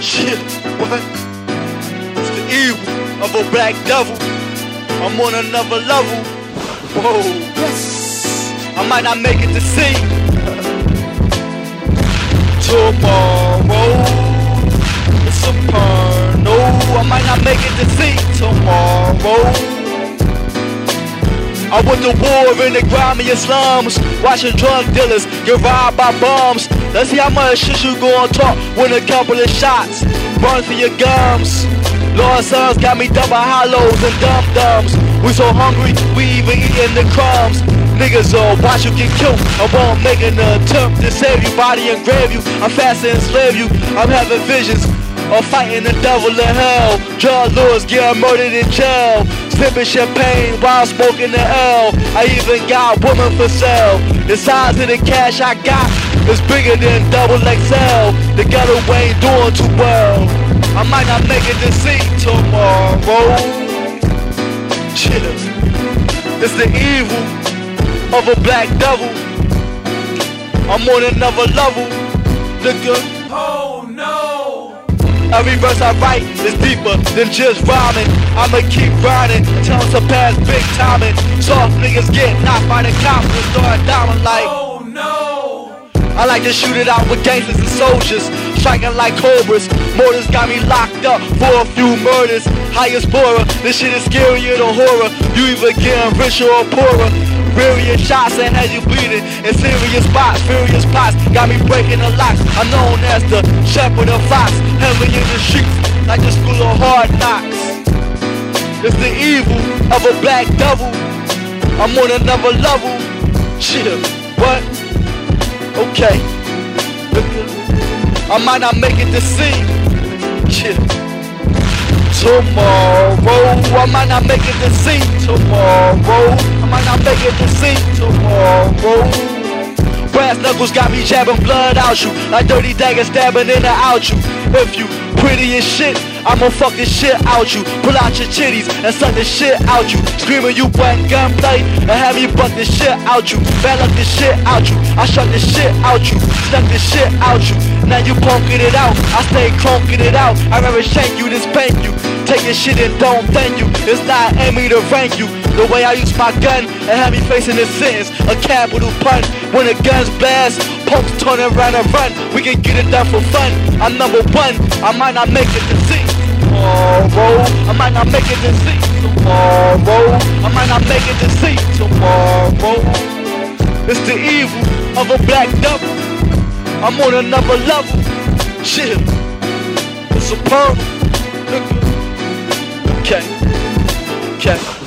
Shit, what? It's the evil of a black devil. I'm on another level. Whoa. Yes. I might not make it to see. Tomorrow. It's a porno. I might not make it to see tomorrow. I went to war in the grimy slums, watching drug dealers get robbed by bums. Let's see how much shit you gon' talk when a couple of shots burn through your gums. Lord sons got me double hollows and dum dums. We so hungry, we even eating the crumbs. Niggas all watch you get killed. I won't make an attempt to save you, body engrave you. I'm fast and enslave you. I'm having visions of fighting the devil in hell. Drug lords get murdered in jail. Sipping champagne while smoking the L. I even got women for sale. The size of the cash I got is bigger than double XL. The ghetto ain't doing too well. I might not make it to see tomorrow. Chill. It's the evil of a black devil. I'm on another level. Look Nigga. Oh no! Every verse I write is deeper than just rhyming. I'ma keep grinding till I'm surpass big timing. Soft niggas get knocked by the cops and start diamond like. Oh no! I like to shoot it out with gangsters and soldiers, striking like cobras. Murders got me locked up for a few murders. Highest explorer, this shit is scarier than horror. You either getting richer or poorer. Various shots and had you bleeding in serious spots, furious plots got me breaking the locks. I'm known as the shepherd of fox, heavy in the streets like the school of hard knocks. It's the evil of a black devil. I'm on another level. Chill, what? Okay. I might not make it to see. Chill tomorrow. I might not make it to see tomorrow. I might not make it to see tomorrow. Brass knuckles got me jabbing blood out you. Like dirty daggers stabbing in the out you. If you pretty as shit I'ma fuck this shit out you. Pull out your titties and suck the shit out you. Screaming you want gunplay And have me buck this shit out you. Bad luck this shit out you. I shut this shit out you. Stuck this shit out you. Now you punking it out. I stay crunking it out. I'd rather shank you than spank your shit and don't thank you. It's not aiming to rank you. The way I use my gun and have me facing a sentence, a capital pun. When the guns blast, punks turn around and run. We can get it done for fun. I'm number one. I might not make it to see tomorrow. I might not make it to see tomorrow. I might not make it to see tomorrow. It's the evil of a black devil. I'm on another level. Shit. It's a pearl. Okay. Okay.